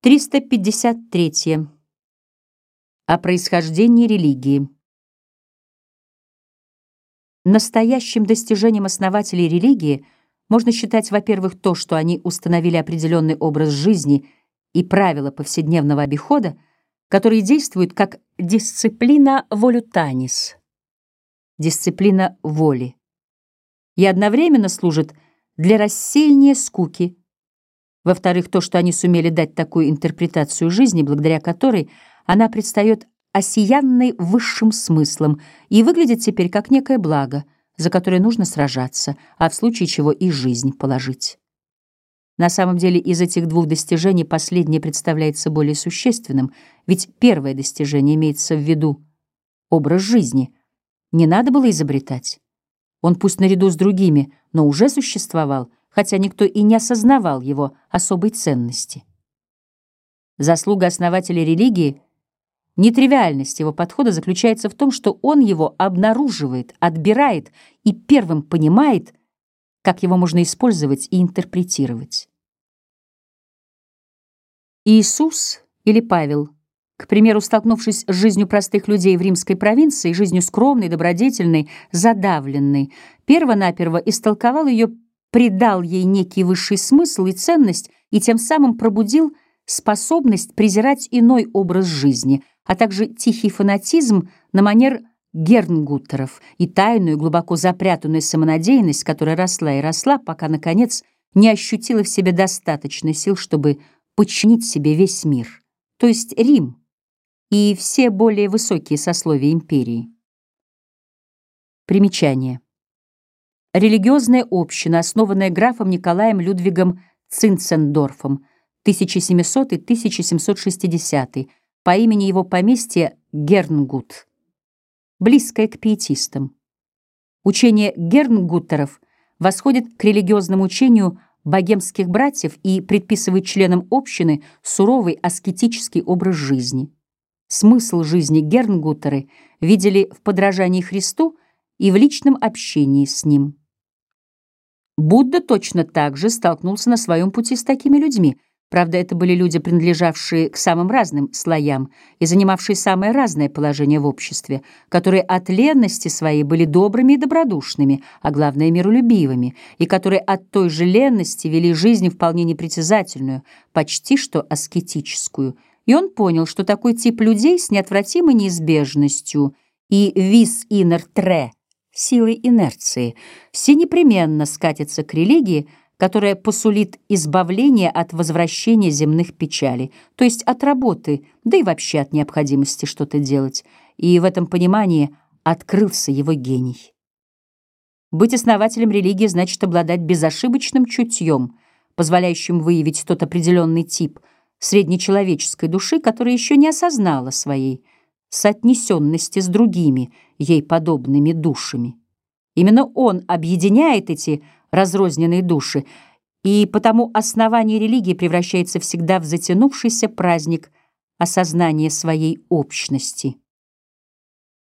353. О происхождении религии. Настоящим достижением основателей религии можно считать, во-первых, то, что они установили определенный образ жизни и правила повседневного обихода, которые действуют как дисциплина волютанис, дисциплина воли, и одновременно служат для рассеяния скуки, во-вторых, то, что они сумели дать такую интерпретацию жизни, благодаря которой она предстает осиянной высшим смыслом и выглядит теперь как некое благо, за которое нужно сражаться, а в случае чего и жизнь положить. На самом деле из этих двух достижений последнее представляется более существенным, ведь первое достижение имеется в виду образ жизни. Не надо было изобретать. Он пусть наряду с другими, но уже существовал — хотя никто и не осознавал его особой ценности. Заслуга основателя религии, нетривиальность его подхода заключается в том, что он его обнаруживает, отбирает и первым понимает, как его можно использовать и интерпретировать. Иисус или Павел, к примеру, столкнувшись с жизнью простых людей в римской провинции, жизнью скромной, добродетельной, задавленной, перво-наперво истолковал ее придал ей некий высший смысл и ценность и тем самым пробудил способность презирать иной образ жизни, а также тихий фанатизм на манер Гернгуттеров и тайную, глубоко запрятанную самонадеянность, которая росла и росла, пока, наконец, не ощутила в себе достаточно сил, чтобы подчинить себе весь мир, то есть Рим и все более высокие сословия империи. Примечание. Религиозная община, основанная графом Николаем Людвигом Цинцендорфом 1700-1760 по имени его поместья Гернгут, близкая к пиетистам. Учение Гернгуттеров восходит к религиозному учению богемских братьев и предписывает членам общины суровый аскетический образ жизни. Смысл жизни Гернгуттеры видели в подражании Христу и в личном общении с ним. Будда точно так же столкнулся на своем пути с такими людьми. Правда, это были люди, принадлежавшие к самым разным слоям и занимавшие самое разное положение в обществе, которые от ленности своей были добрыми и добродушными, а главное, миролюбивыми, и которые от той же ленности вели жизнь вполне непритязательную, почти что аскетическую. И он понял, что такой тип людей с неотвратимой неизбежностью и «vis inner tre» силой инерции, все непременно скатятся к религии, которая посулит избавление от возвращения земных печалей, то есть от работы, да и вообще от необходимости что-то делать. И в этом понимании открылся его гений. Быть основателем религии значит обладать безошибочным чутьем, позволяющим выявить тот определенный тип среднечеловеческой души, которая еще не осознала своей соотнесенности с другими ей подобными душами. Именно он объединяет эти разрозненные души, и потому основание религии превращается всегда в затянувшийся праздник осознания своей общности.